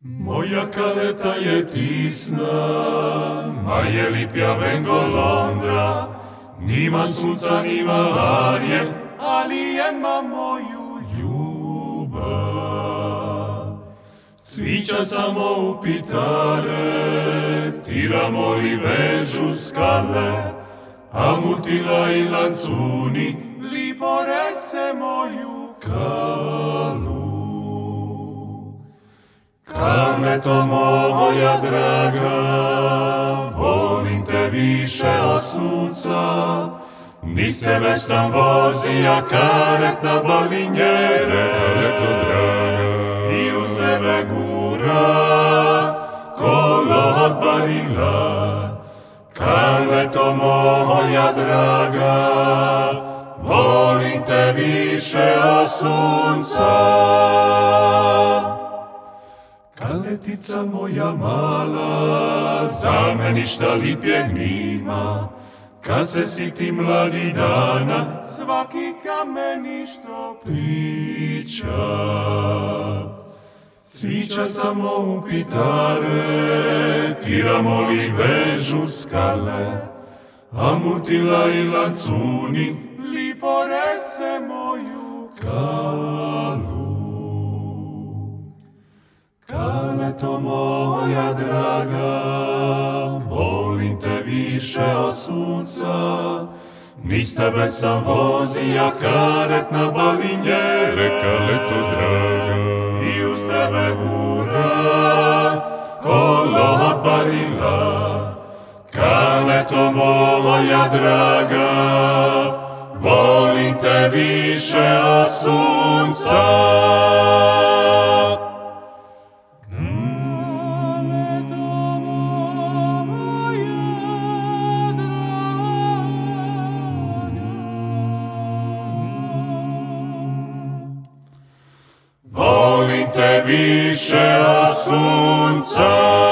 Moja kaleta je tisna, ma je lipja vengo Londra, nima sunca, nima larje, ali ima moju ljubav. Cvića samo u pitare, tiramo li vežu skale, a mutila i lancuni, lipore se moju kalu. Kalmeto moja draga, volim te više od sunca, Niz tebe sam vozija karet na balinjere, Kalmeto draga, i uz tebe gura, kolo od barila. Kalmeto moja draga, volim te više od sunca. Kaletica moja mala, za me ništa lipjeg nima, kad se siti mladi dana, svaki kamen što priča. Cvića samo u pitare, tiramo li vežu skale, a i lancuni, lipore se moju kalu. Moja draga, volim te više od sunca, Niz tebe sam vozija karet na balinjere, Kaleto draga, i uz tebe gura, kolo od barila. Kaleto moja draga, volim te više od sunca. Volim te više od sunca.